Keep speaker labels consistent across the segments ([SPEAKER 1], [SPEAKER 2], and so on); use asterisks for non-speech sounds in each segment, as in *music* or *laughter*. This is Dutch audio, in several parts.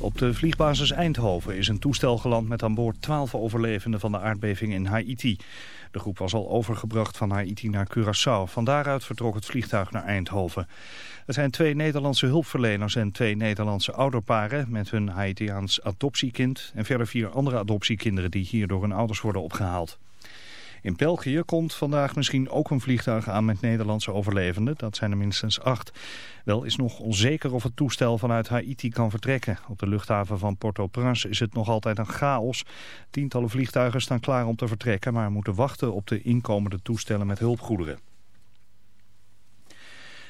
[SPEAKER 1] Op de vliegbasis Eindhoven is een toestel geland met aan boord 12 overlevenden van de aardbeving in Haiti. De groep was al overgebracht van Haiti naar Curaçao. Van daaruit vertrok het vliegtuig naar Eindhoven. Het zijn twee Nederlandse hulpverleners en twee Nederlandse ouderparen met hun Haitiaans adoptiekind en verder vier andere adoptiekinderen die hier door hun ouders worden opgehaald. In België komt vandaag misschien ook een vliegtuig aan met Nederlandse overlevenden. Dat zijn er minstens acht. Wel is nog onzeker of het toestel vanuit Haiti kan vertrekken. Op de luchthaven van Port-au-Prince is het nog altijd een chaos. Tientallen vliegtuigen staan klaar om te vertrekken... maar moeten wachten op de inkomende toestellen met hulpgoederen.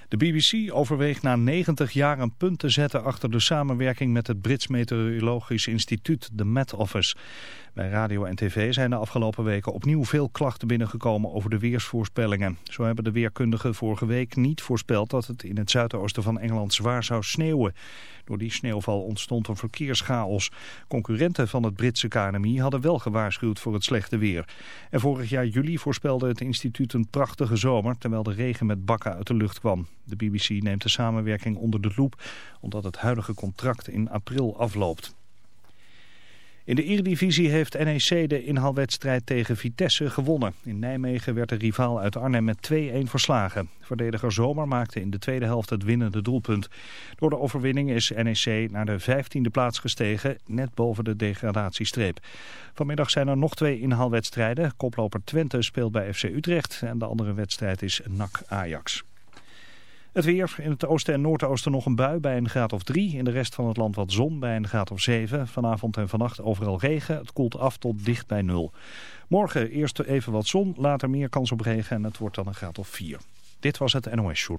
[SPEAKER 1] De BBC overweegt na 90 jaar een punt te zetten achter de samenwerking met het Brits Meteorologisch Instituut, de Met Office. Bij radio en tv zijn de afgelopen weken opnieuw veel klachten binnengekomen over de weersvoorspellingen. Zo hebben de weerkundigen vorige week niet voorspeld dat het in het zuidoosten van Engeland zwaar zou sneeuwen. Door die sneeuwval ontstond een verkeerschaos. Concurrenten van het Britse KNMI hadden wel gewaarschuwd voor het slechte weer. En vorig jaar juli voorspelde het instituut een prachtige zomer... terwijl de regen met bakken uit de lucht kwam. De BBC neemt de samenwerking onder de loep... omdat het huidige contract in april afloopt. In de Eredivisie heeft NEC de inhaalwedstrijd tegen Vitesse gewonnen. In Nijmegen werd de rivaal uit Arnhem met 2-1 verslagen. Verdediger Zomer maakte in de tweede helft het winnende doelpunt. Door de overwinning is NEC naar de 15e plaats gestegen, net boven de degradatiestreep. Vanmiddag zijn er nog twee inhaalwedstrijden. Koploper Twente speelt bij FC Utrecht en de andere wedstrijd is NAC Ajax. Het weer, in het oosten en noordoosten nog een bui bij een graad of 3. In de rest van het land wat zon bij een graad of 7. Vanavond en vannacht overal regen. Het koelt af tot dicht bij 0. Morgen eerst even wat zon, later meer kans op regen en het wordt dan een graad of 4. Dit was het NOS Show.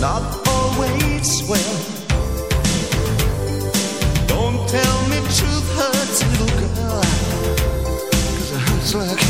[SPEAKER 2] Not always well. Don't tell me truth hurts, little girl. Cause it hurts like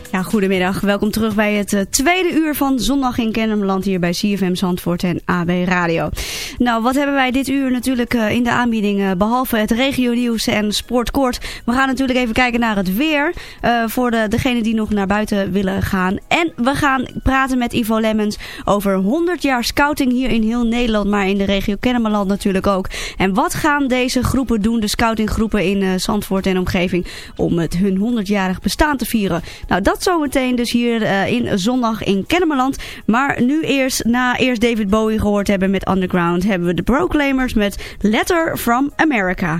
[SPEAKER 3] Goedemiddag. Welkom terug bij het eh, tweede uur van Zondag in Kennemerland hier bij CFM Zandvoort en AB Radio. Nou, wat hebben wij dit uur natuurlijk eh, in de aanbieding, eh, behalve het regionieuws en sportkort. We gaan natuurlijk even kijken naar het weer, voor de, degenen die nog naar buiten willen gaan. En we gaan praten met Ivo Lemmens over 100 jaar scouting hier in heel Nederland, maar in de regio Kennemerland natuurlijk ook. En wat gaan deze groepen doen, de scoutinggroepen in Zandvoort en omgeving, om het hun 100-jarig bestaan te vieren? Nou, dat zometeen dus hier eh, in zondag in Kennemerland. Maar nu eerst, na eerst David Bowie gehoord hebben met Underground, hebben we de Proclaimers met Letter from America.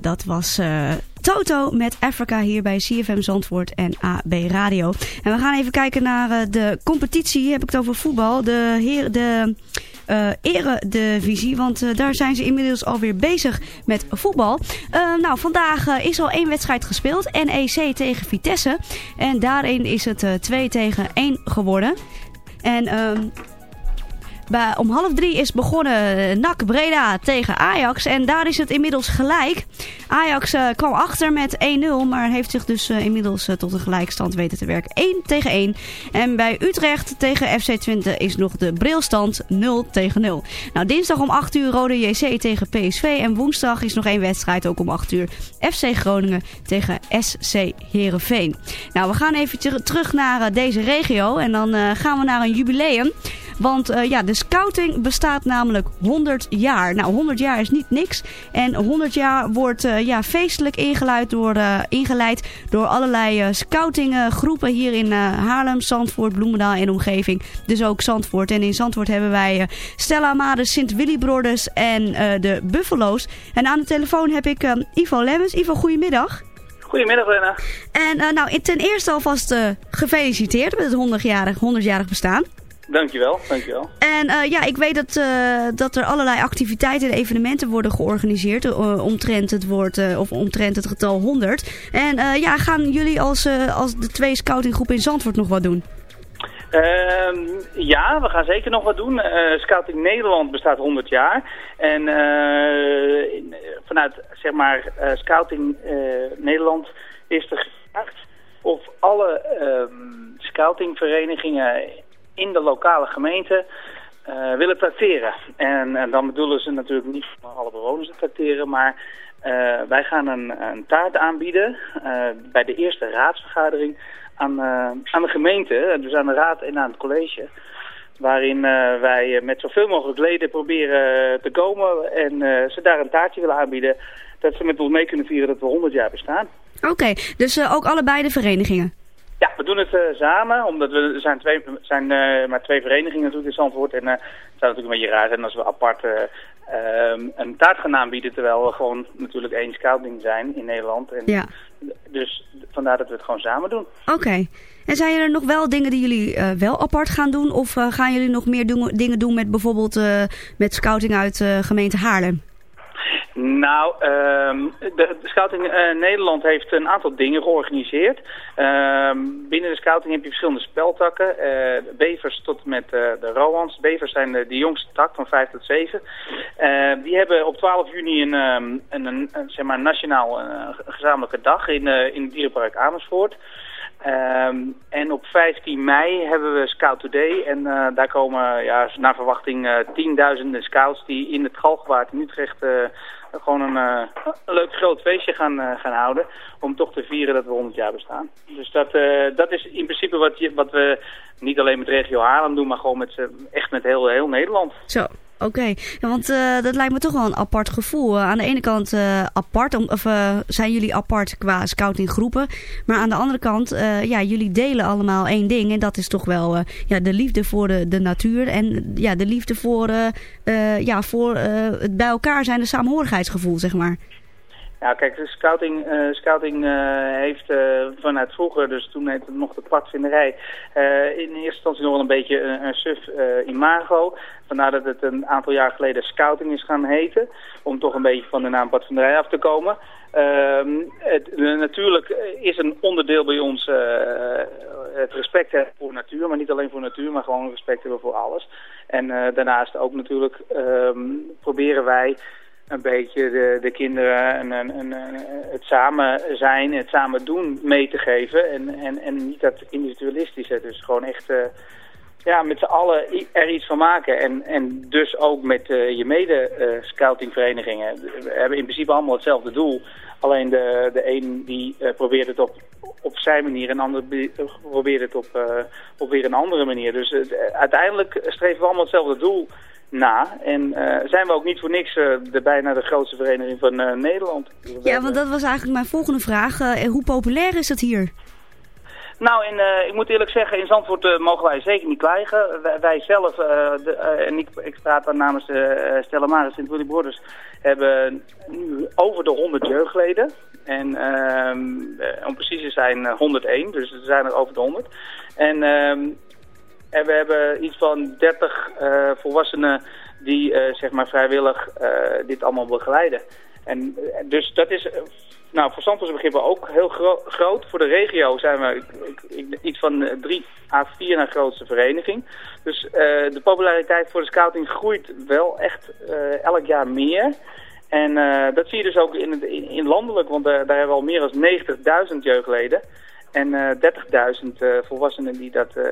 [SPEAKER 3] Dat was uh, Toto met Africa hier bij CFM Zandvoort en AB Radio. En we gaan even kijken naar uh, de competitie. Heb ik het over voetbal. De, heer, de uh, eredivisie. Want daar zijn ze inmiddels alweer bezig met voetbal. Nou, vandaag is al één wedstrijd gespeeld. NEC tegen Vitesse. En daarin is het 2 tegen 1 geworden. En... Om half drie is begonnen NAC Breda tegen Ajax. En daar is het inmiddels gelijk. Ajax uh, kwam achter met 1-0. Maar heeft zich dus uh, inmiddels uh, tot een gelijkstand weten te werken. 1 tegen 1. En bij Utrecht tegen FC Twente is nog de brilstand 0 tegen 0. Nou, dinsdag om 8 uur Rode JC tegen PSV. En woensdag is nog één wedstrijd ook om 8 uur. FC Groningen tegen SC Heerenveen. Nou, we gaan even terug naar deze regio. En dan gaan we naar een jubileum. Want uh, ja, de scouting bestaat namelijk 100 jaar. Nou, 100 jaar is niet niks. En 100 jaar wordt uh, ja, feestelijk ingeleid door, uh, ingeleid door allerlei scoutinggroepen hier in Haarlem, Zandvoort, Bloemendaal en omgeving. Dus ook Zandvoort. En in Zandvoort hebben wij Stella Amade, Sint Willy Brothers en de Buffalo's. En aan de telefoon heb ik Ivo Lemmens. Ivo, goedemiddag.
[SPEAKER 4] Goedemiddag, Lena.
[SPEAKER 3] En nou, ten eerste alvast gefeliciteerd met het 100-jarig 100 bestaan.
[SPEAKER 4] Dankjewel, dankjewel.
[SPEAKER 3] En uh, ja, ik weet dat, uh, dat er allerlei activiteiten en evenementen worden georganiseerd uh, omtrent, het woord, of omtrent het getal 100. En ja, gaan jullie als, als de twee scoutinggroepen in Zandvoort nog wat doen?
[SPEAKER 4] Ehm, ja, we gaan zeker nog wat doen. Scouting Nederland bestaat 100 jaar. En vanuit zeg maar Scouting Nederland is er gevraagd of alle ehm, scoutingverenigingen in de lokale gemeente uh, willen tracteren. En, en, dan bedoelen ze natuurlijk niet alle bewoners te tracteren, maar uh, wij gaan een, een taart aanbieden bij de eerste raadsvergadering aan, aan de gemeente, dus aan de raad en aan het college. Waarin wij met zoveel mogelijk leden proberen te komen en ze daar een taartje willen aanbieden. Dat ze met ons mee kunnen vieren dat we 100 jaar bestaan.
[SPEAKER 3] Oké, dus ook allebei de verenigingen?
[SPEAKER 4] We doen het uh, samen, omdat we zijn, twee, zijn uh, maar twee verenigingen natuurlijk in Zandvoort. En uh, het zou natuurlijk een beetje raar zijn als we apart ehm, een taart gaan aanbieden, terwijl we gewoon natuurlijk één scouting zijn in Nederland. En
[SPEAKER 3] ja.
[SPEAKER 4] Dus vandaar dat we het gewoon samen doen.
[SPEAKER 3] Oké. En zijn er nog wel dingen die jullie wel apart gaan doen? Of gaan jullie nog meer doen, dingen doen met bijvoorbeeld met scouting uit gemeente Haarlem?
[SPEAKER 4] Nou, um, de, Scouting uh, Nederland heeft een aantal dingen georganiseerd. Um, binnen de Scouting heb je verschillende speltakken. Uh, bevers tot met uh, de Roans. Bevers zijn de, jongste tak van 5 tot 7. die hebben op 12 juni een, um, een, een, een zeg maar nationaal gezamenlijke dag in, in het dierenpark Amersfoort. Um, en op 15 mei hebben we Scout Today. En uh, daar komen ja, naar verwachting uh, tienduizenden scouts die in het Galgenwaard in Utrecht uh, gewoon een, een, leuk groot feestje gaan, gaan houden. Om toch te vieren dat we 100 jaar bestaan. Dus dat, dat is in principe wat, je, wat we niet alleen met regio Haarlem doen, maar gewoon met, echt met heel, heel Nederland.
[SPEAKER 3] Zo, Oké, want uh, dat lijkt me toch wel een apart gevoel. Uh, aan de ene kant uh, apart, of zijn jullie apart qua scoutinggroepen. Maar aan de andere kant, ja, jullie delen allemaal één ding. En dat is toch wel ja, de liefde voor de, de natuur. En ja, de liefde voor, ja, voor het bij elkaar zijn, de samenhorigheidsgevoel, zeg maar.
[SPEAKER 4] Ja, kijk, scouting, uh, scouting uh, heeft uh, vanuit vroeger, dus toen heette het nog de padvinderij, in eerste instantie nog wel een beetje een, een suf imago. Vandaar dat het een aantal jaar geleden scouting is gaan heten, om toch een beetje van de naam padvinderij af te komen. Ehm, het, natuurlijk is een onderdeel bij ons het respect hebben voor natuur, maar niet alleen voor natuur, maar gewoon respect hebben voor alles. En daarnaast ook natuurlijk um, proberen wij een beetje de, de kinderen een, een, het samen zijn, het samen doen mee te geven. En, en, en niet dat individualistische. Dus gewoon echt uh, ja, met z'n allen er iets van maken. En, en dus ook met uh, je mede-scoutingverenigingen. We hebben in principe allemaal hetzelfde doel. Alleen de, de een die probeert het op, op zijn manier en de ander probeert het op, op weer een andere manier. Dus uiteindelijk streven we allemaal hetzelfde doel na. En uh, zijn we ook niet voor niks uh, de bijna de grootste vereniging van uh, Nederland.
[SPEAKER 3] Ja, want dat was eigenlijk mijn volgende vraag. hoe populair is dat hier?
[SPEAKER 4] Nou, in, eh, ik moet eerlijk zeggen, in Zandvoort eh, mogen wij zeker niet krijgen. Wij, wij zelf, eh, de, eh, en ik, ik praat dan namens Stella Maris Sint Willy Borders, hebben nu over de 100 jeugdleden. En ehm, eh, om precies te zijn eh, 101, dus er zijn er over de 100. En, ehm, en we hebben iets van 30 eh, volwassenen die eh, zeg maar vrijwillig eh, dit allemaal begeleiden. En dus dat is, nou voor Zandvoortse begrippen ook heel gro- groot. Voor de regio zijn we ik- ik- iets van 3 à 4 na grootste vereniging. Dus eh, de populariteit voor de scouting groeit wel echt eh, elk jaar meer. En eh, dat zie je dus ook in, het, in, landelijk, want daar hebben we al meer dan 90.000 jeugdleden. En eh 30.000 eh, volwassenen die dat eh,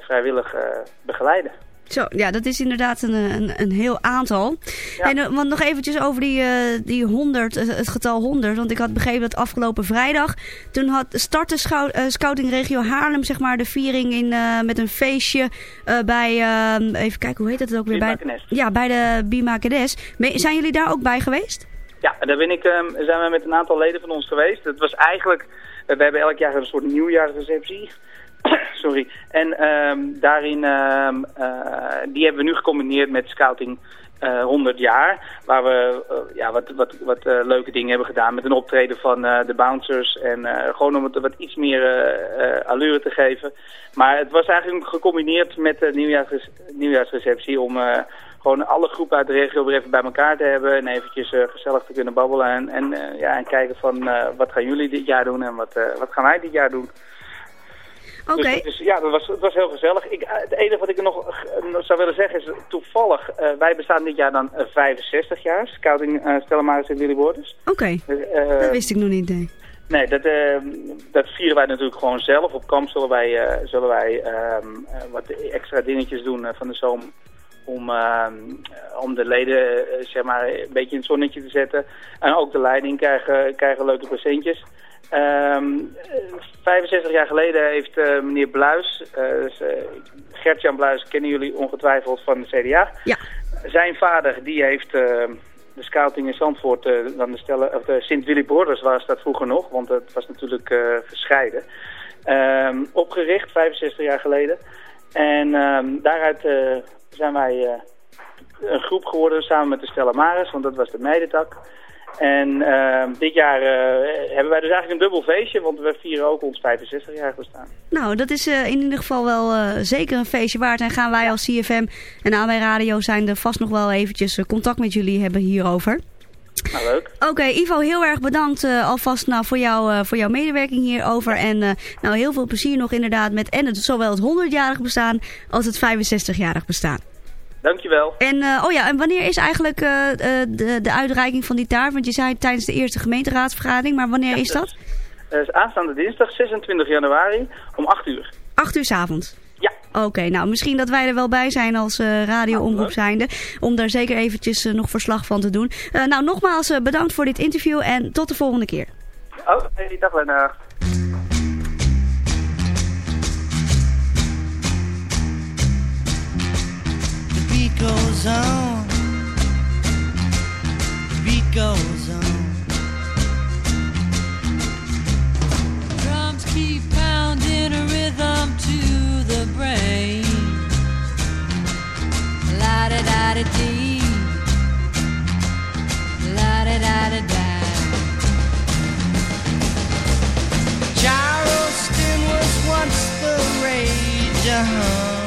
[SPEAKER 4] vrijwillig eh, begeleiden.
[SPEAKER 3] Zo, ja, dat is inderdaad een, een, een heel aantal.
[SPEAKER 4] Ja.
[SPEAKER 3] En, eh, want nog eventjes over die, eh, die 100, eh, het getal 100. Want ik had begrepen dat afgelopen vrijdag... toen had startte eh, Scouting Regio Haarlem zeg maar, de viering in, eh, met een feestje eh, bij... eh, even kijken, hoe heet dat ook weer? Bij, ja, bij de. Me- Zijn jullie daar ook bij geweest?
[SPEAKER 4] Ja, daar ben ik, ehm, zijn we met een aantal leden van ons geweest. Het was eigenlijk, eh, we hebben elk jaar een soort nieuwjaarsreceptie. *coughs* Sorry. En ehm, daarin, eh, die hebben we nu gecombineerd met scouting eh 100 jaar. Waar we eh, ja, wat, wat, wat eh, leuke dingen hebben gedaan met een optreden van eh, de bouncers. En eh, gewoon om het wat iets meer eh, eh, allure te geven. Maar het was eigenlijk gecombineerd met de nieuwjaarsre- nieuwjaarsreceptie om... gewoon alle groepen uit de regio weer even bij elkaar te hebben en eventjes eh, gezellig te kunnen babbelen en, en, eh, ja, en kijken van eh, wat gaan jullie dit jaar doen en wat, wat gaan wij dit jaar doen.
[SPEAKER 3] Oké.
[SPEAKER 4] Dus, dus ja, dat was, het was heel gezellig. Ik, het enige wat ik nog zou willen zeggen is toevallig, wij bestaan dit jaar dan eh, 65 jaar, Scouting uh, Stellamaris en Willy.
[SPEAKER 3] Oké,
[SPEAKER 4] Dus, eh,
[SPEAKER 3] dat wist ik nog niet. Nee.
[SPEAKER 4] Nee, dat, dat vieren wij natuurlijk gewoon zelf. Op kamp zullen wij, zullen wij ehm, eh, wat extra dingetjes doen van de zomer. Om, ehm, eh, om de leden eh, zeg maar, een beetje in het zonnetje te zetten. En ook de leiding krijgen, krijgen leuke presentjes. Ehm, eh, 65 jaar geleden heeft eh, meneer Bluis, eh, dus, Gert-Jan Bluis kennen jullie ongetwijfeld van de CDA.
[SPEAKER 3] Ja.
[SPEAKER 4] Zijn vader die heeft eh, de scouting in Zandvoort, dan de, stellen, of de Sint Willy Borders was dat vroeger nog, want het was natuurlijk gescheiden. Ehm, opgericht, 65 jaar geleden. En ehm, daaruit zijn wij eh, een groep geworden samen met de Stella Maris, want dat was de meidentak. En ehm, dit jaar eh, hebben wij dus eigenlijk een dubbel feestje, want we vieren ook ons 65 jaar bestaan.
[SPEAKER 3] Nou, dat is eh, in ieder geval wel zeker een feestje waard. En gaan wij als CFM en AB Radio zijn er vast nog wel eventjes contact met jullie hebben hierover.
[SPEAKER 4] Nou, leuk.
[SPEAKER 3] Oké, Ivo, heel erg bedankt eh, alvast nou, voor, jou, eh, voor jouw medewerking hierover. En eh, nou, heel veel plezier nog inderdaad met en het, zowel het 100-jarig bestaan als het 65-jarig bestaan.
[SPEAKER 4] Dankjewel.
[SPEAKER 3] En, oh ja, en wanneer is eigenlijk de, de uitreiking van die taart? Want je zei tijdens de eerste gemeenteraadsvergadering, maar wanneer is dat?
[SPEAKER 4] Is aanstaande dinsdag 26 januari om 8 uur.
[SPEAKER 3] 8 uur 's avonds. Oké, nou misschien dat wij er wel bij zijn als eh radioomroep zijnde. Om daar zeker eventjes eh, nog verslag van te doen. Eh, nou, nogmaals eh, bedankt voor dit interview en tot de volgende keer.
[SPEAKER 4] Oh, hey, dag Lena.
[SPEAKER 5] The beat goes on. The beat goes on.
[SPEAKER 6] Drums keep pounding a rhythm to the brain. La da da da dee. La da da da da.
[SPEAKER 5] Charleston was once the rage. Uh-huh.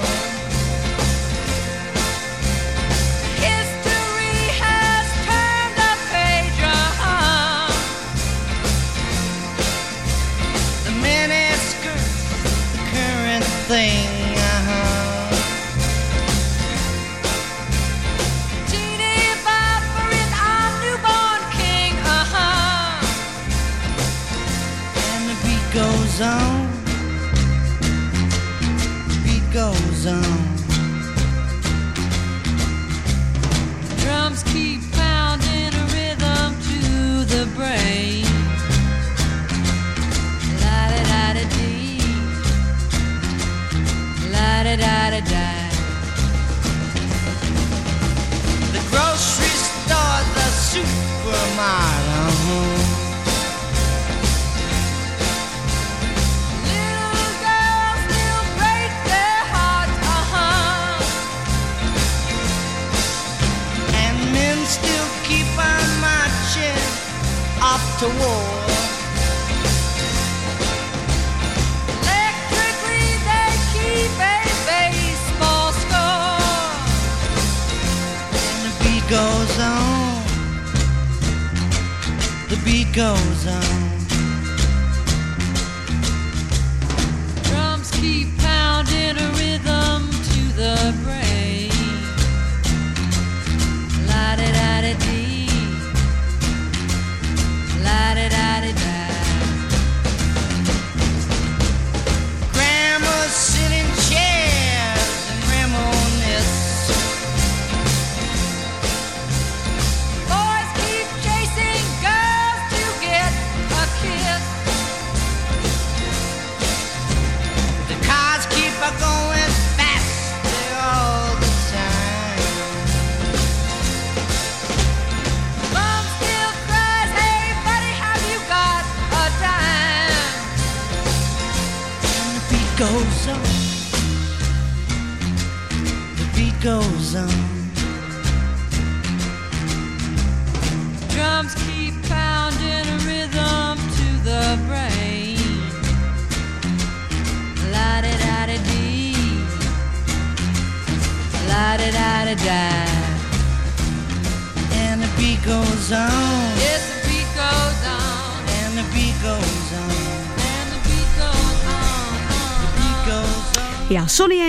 [SPEAKER 5] Thing. Uh-huh.
[SPEAKER 6] Genie Bopper is our newborn king. Uh-huh.
[SPEAKER 5] And the beat goes on. The beat goes on.
[SPEAKER 6] Drums keep da da da.
[SPEAKER 5] The grocery store, the supermarket.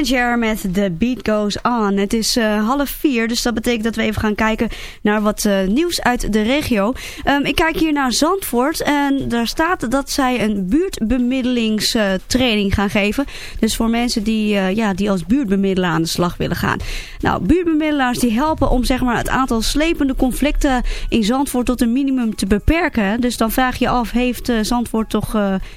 [SPEAKER 3] Met The Beat Goes On. Het is eh, half vier, dus dat betekent dat we even gaan kijken naar wat eh, nieuws uit de regio. Ehm, ik kijk hier naar Zandvoort en daar staat dat zij een buurtbemiddelingstraining gaan geven. Dus voor mensen die, eh, ja, die als buurtbemiddelaar aan de slag willen gaan. Nou, buurtbemiddelaars die helpen om zeg maar, het aantal slepende conflicten in Zandvoort tot een minimum te beperken. Dus dan vraag je af, heeft Zandvoort toch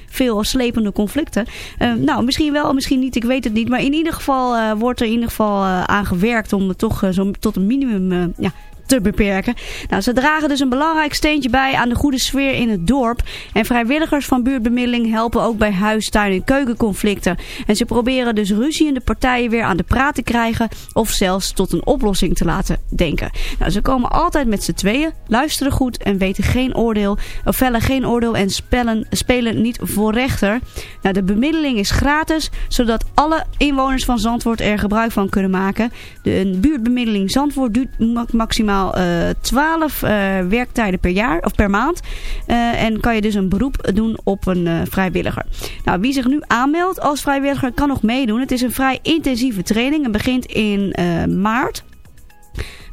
[SPEAKER 3] veel slepende conflicten? Eh, nou, misschien wel, misschien niet, ik weet het niet. Maar in ieder geval eh, wordt er in ieder geval eh, aan gewerkt om het toch eh, zo tot een minimum ja, te beperken. Nou, ze dragen dus een belangrijk steentje bij aan de goede sfeer in het dorp. En vrijwilligers van buurtbemiddeling helpen ook bij huis, tuin en keukenconflicten. En ze proberen dus ruziende partijen weer aan de praat te krijgen of zelfs tot een oplossing te laten denken. Nou, ze komen altijd met z'n tweeën, luisteren goed en weten geen oordeel, of vellen geen oordeel en spellen, spelen niet voor rechter. Nou, de bemiddeling is gratis, zodat alle inwoners van Zandvoort er gebruik van kunnen maken. De buurtbemiddeling Zandvoort duurt ma- maximaal eh 12 eh, werktijden per jaar of per maand. Eh, en kan je dus een beroep doen op een vrijwilliger. Nou, wie zich nu aanmeldt als vrijwilliger kan nog meedoen. Het is een vrij intensieve training en begint in maart.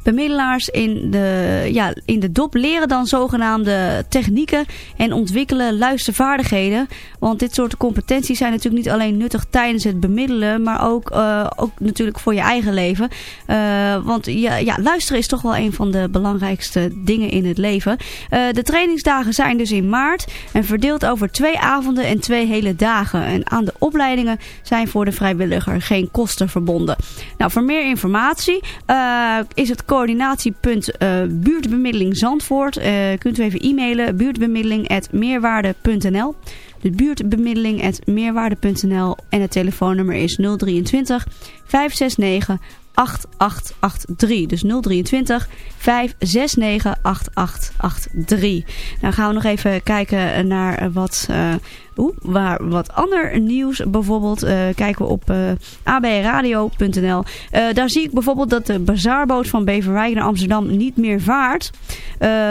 [SPEAKER 3] Bemiddelaars in de, ja, in de dop leren dan zogenaamde technieken en ontwikkelen luistervaardigheden. Want dit soort competenties zijn natuurlijk niet alleen nuttig tijdens het bemiddelen, maar ook, eh, ook natuurlijk voor je eigen leven. Eh, want ja, luisteren is toch wel een van de belangrijkste dingen in het leven. Eh, de trainingsdagen zijn dus in maart en verdeeld over twee avonden en twee hele dagen. En aan de opleidingen zijn voor de vrijwilliger geen kosten verbonden. Nou, voor meer informatie is het coördinatiepunt eh, buurtbemiddeling Zandvoort. Eh, kunt u even e-mailen buurtbemiddeling.meerwaarde.nl De buurtbemiddeling.meerwaarde.nl en het telefoonnummer is 023 569 8883. Dus 023 569 8883. Nou gaan we nog even kijken naar wat, eh, oeh, waar, wat ander nieuws. Bijvoorbeeld eh, kijken we op eh abradio.nl. Eh, daar zie ik bijvoorbeeld dat de bazaarboot van Beverwijk naar Amsterdam niet meer vaart.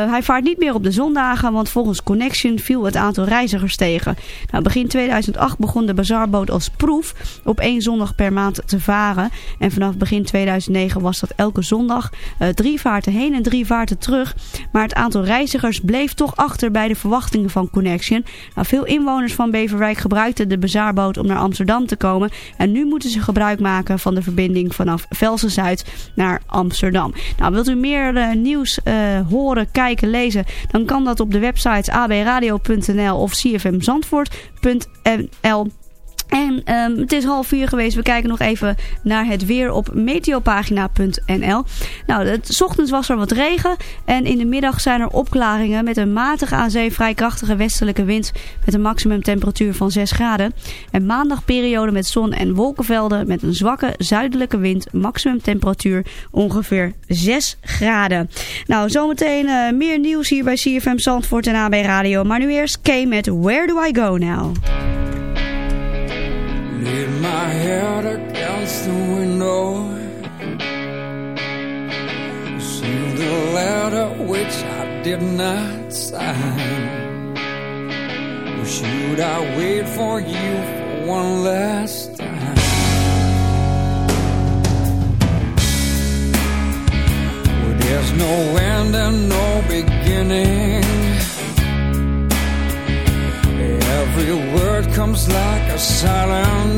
[SPEAKER 3] Hij vaart niet meer op de zondagen, want volgens Connection viel het aantal reizigers tegen. Nou, begin 2008 begon de bazaarboot als proef op één zondag per maand te varen. En vanaf begin 2009 was dat elke zondag drie vaarten heen en drie vaarten terug. Maar het aantal reizigers bleef toch achter bij de verwachtingen van Connection. Nou, veel inwoners van Beverwijk gebruikten de bazaarboot om naar Amsterdam te komen. En nu moeten ze gebruik maken van de verbinding vanaf Velsen-Zuid naar Amsterdam. Nou, wilt u meer eh, nieuws eh, horen, kijken, lezen? Dan kan dat op de websites abradio.nl of cfmzandvoort.nl. En ehm, het is half vier geweest. We kijken nog even naar het weer op meteopagina.nl. Nou, het, ochtends was er wat regen. En in de middag zijn er opklaringen met een matige aan zee vrij krachtige westelijke wind. Met een maximumtemperatuur van 6 graden. En maandag periode met zon en wolkenvelden met een zwakke zuidelijke wind. Maximumtemperatuur ongeveer 6 graden. Nou, zometeen eh, meer nieuws hier bij CFM Zandvoort en AB Radio. Maar nu eerst Kay met Where Do I Go Now?
[SPEAKER 7] Laid my head against the window. Sealed the letter which I did not sign. Should I wait for you for one last time? Well, there's no end and no beginning. Every word comes like a silent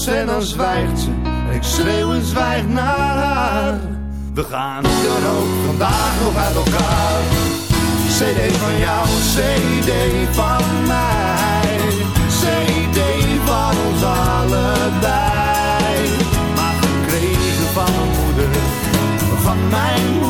[SPEAKER 8] Ze en dan zwijgt ze, ik schreeuw en zwijg naar haar. We gaan dan ook vandaag nog uit elkaar. CD van jou, CD van mij. CD van ons allebei. Maar gekregen van moeder, van mijn moeder,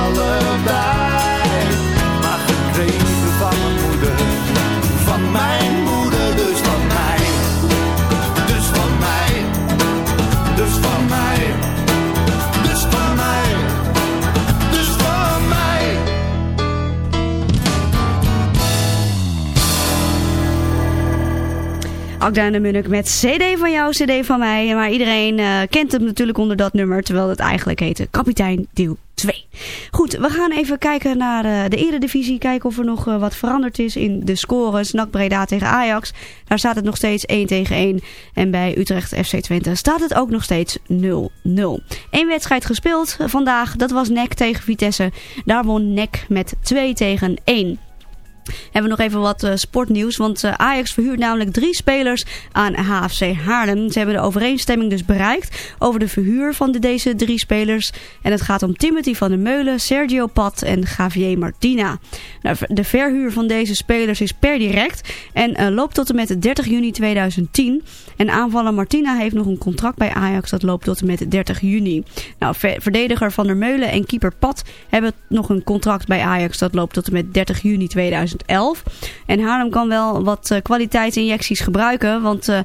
[SPEAKER 3] Akda de Munnik met CD van jou, CD van mij. Maar iedereen eh, kent hem natuurlijk onder dat nummer, terwijl het eigenlijk heette Kapitein Deel 2. Goed, we gaan even kijken naar eh, de eredivisie. Kijken of er nog eh, wat veranderd is in de scores. NAC Breda tegen Ajax. Daar staat het nog steeds 1 tegen 1. En bij Utrecht FC Twente staat het ook nog steeds 0-0. Eén wedstrijd gespeeld vandaag. Dat was NEC tegen Vitesse. Daar won NEC met 2 tegen 1. Hebben we nog even wat uh, sportnieuws. Want uh, Ajax verhuurt namelijk drie spelers aan HFC Haarlem. Ze hebben de overeenstemming dus bereikt over de verhuur van de, deze drie spelers. En het gaat om Timothy van der Meulen, Sergio Pat en Javier Martina. Nou, de verhuur van deze spelers is per direct en uh, loopt tot en met 30 juni 2010. En aanvaller Martina heeft nog een contract bij Ajax dat loopt tot en met 30 juni. Nou, verdediger van der Meulen en keeper Pat hebben nog een contract bij Ajax dat loopt tot en met 30 juni 2010. 2011. En Haarlem kan wel wat uh, kwaliteitsinjecties gebruiken. Want uh, uh,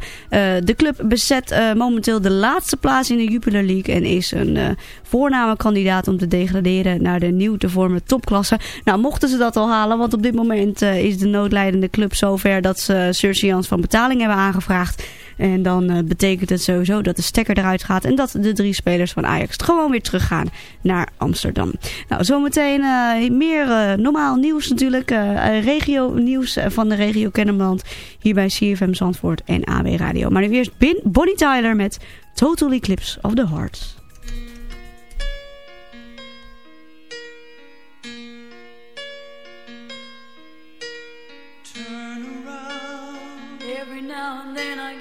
[SPEAKER 3] de club bezet momenteel de laatste plaats in de Jupiler League. En is een voorname kandidaat om te degraderen naar de nieuw te vormen topklasse. Nou, mochten ze dat al halen. Want op dit moment is de noodlijdende club zover dat ze surseance van betaling hebben aangevraagd. En dan uh, betekent het sowieso dat de stekker eruit gaat. En dat de drie spelers van Ajax gewoon weer teruggaan naar Amsterdam. Nou, zometeen uh, meer uh, normaal nieuws natuurlijk. regio nieuws van de regio Kennemerland. Hier bij CFM Zandvoort en AB Radio. Maar nu eerst Bin Bonnie Tyler met Total Eclipse of the Heart.
[SPEAKER 9] Every now and then I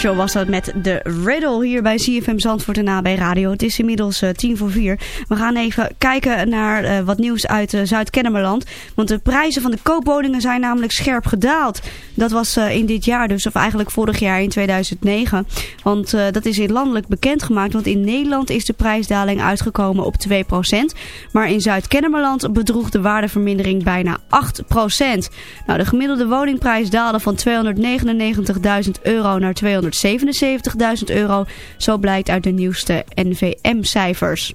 [SPEAKER 3] Kershaw was dat met de Riddle hier bij CFM Zandvoort en AB Radio. Het is inmiddels uh, tien voor vier. We gaan even kijken naar uh, wat nieuws uit uh, Zuid-Kennemerland. Want de prijzen van de koopwoningen zijn namelijk scherp gedaald. Dat was in dit jaar dus, of eigenlijk vorig jaar in 2009. Want dat is in landelijk bekendgemaakt. Want in Nederland is de prijsdaling uitgekomen op 2%. Maar in Zuid-Kennemerland bedroeg de waardevermindering bijna 8%. Nou, de gemiddelde woningprijs daalde van 299.000 euro naar 277.000 euro. Zo blijkt uit de nieuwste NVM-cijfers.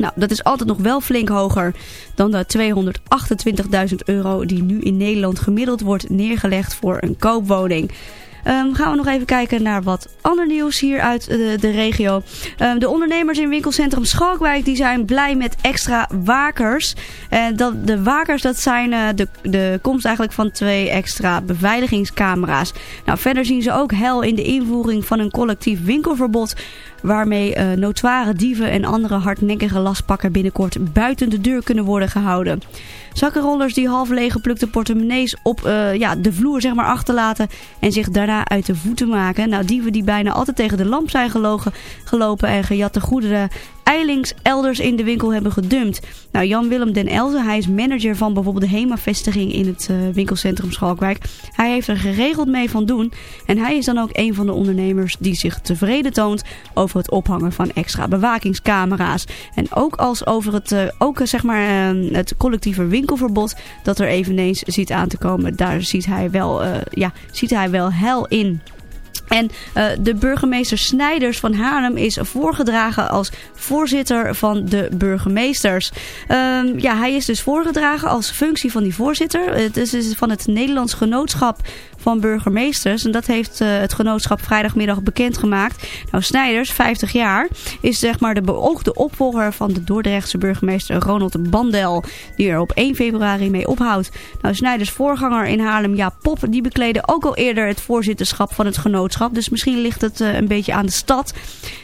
[SPEAKER 3] Nou, dat is altijd nog wel flink hoger dan de 228.000 euro die nu in Nederland gemiddeld wordt neergelegd voor een koopwoning. Um, gaan we nog even kijken naar wat ander nieuws hier uit de, de regio. Um, de ondernemers in winkelcentrum Schalkwijk die zijn blij met extra wakers. En dat, de wakers dat zijn uh, de, de komst eigenlijk van twee extra beveiligingscamera's. Nou, verder zien ze ook hel in de invoering van een collectief winkelverbod waarmee uh, notoire dieven en andere hardnekkige lastpakken binnenkort buiten de deur kunnen worden gehouden. Zakkenrollers die half leeggeplukte portemonnees op uh, ja, de vloer zeg maar, achterlaten en zich daarna uit de voeten maken. Nou, dieven die bijna altijd tegen de lamp zijn gelogen, gelopen en gejatte goederen eilings elders in de winkel hebben gedumpt. Nou, Jan-Willem den Elzen, hij is manager van bijvoorbeeld de HEMA-vestiging in het uh, winkelcentrum Schalkwijk. Hij heeft er geregeld mee van doen. En hij is dan ook een van de ondernemers die zich tevreden toont over het ophangen van extra bewakingscamera's. En ook als over het, uh, ook, zeg maar, uh, het collectieve winkelverbod dat er eveneens ziet aan te komen. Daar ziet hij wel, ja, ziet hij wel hel in. En de burgemeester Snijders van Haarlem is voorgedragen als voorzitter van de burgemeesters. Um, ja, hij is dus voorgedragen als functie van die voorzitter. Het is van het Nederlands Genootschap van burgemeesters. En dat heeft uh, het genootschap vrijdagmiddag bekendgemaakt. Nou, Snijders, 50 jaar, is zeg maar de beoogde opvolger van de Dordrechtse burgemeester Ronald Bandel. Die er op 1 februari mee ophoudt. Nou, Snijders voorganger in Haarlem, Jaap Pop, die bekleedde ook al eerder het voorzitterschap van het genootschap. Dus misschien ligt het uh, een beetje aan de stad.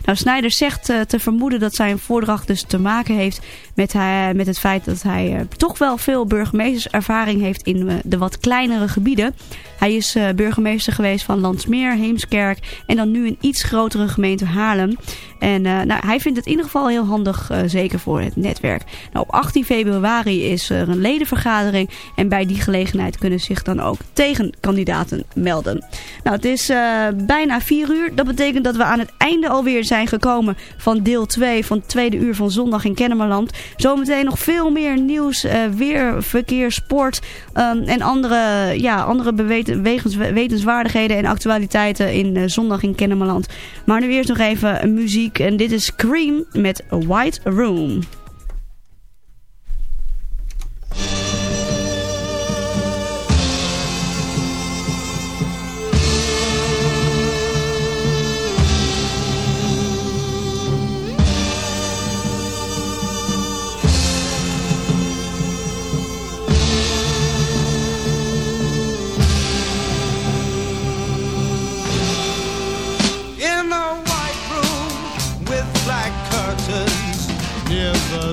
[SPEAKER 3] Nou, Snijders zegt uh, te vermoeden dat zijn voordracht dus te maken heeft met, met het feit dat hij toch wel veel burgemeesterservaring heeft in de wat kleinere gebieden. Hij is uh, burgemeester geweest van Landsmeer, Heemskerk en dan nu een iets grotere gemeente Haarlem. En uh, nou, hij vindt het in ieder geval heel handig, uh, zeker voor het netwerk. Nou, op 18 februari is er een ledenvergadering en bij die gelegenheid kunnen zich dan ook tegenkandidaten melden. Nou, het is bijna 4 uur. Dat betekent dat we aan het einde alweer zijn gekomen van deel 2 van het tweede uur van zondag in Kennemerland. Zometeen nog veel meer nieuws, weer verkeer, sport um, en andere, ja, andere bewegingen wetenswaardigheden en actualiteiten in uh, zondag in Kennemerland. Maar nu eerst nog even muziek en dit is Cream met White Room.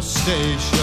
[SPEAKER 8] Station.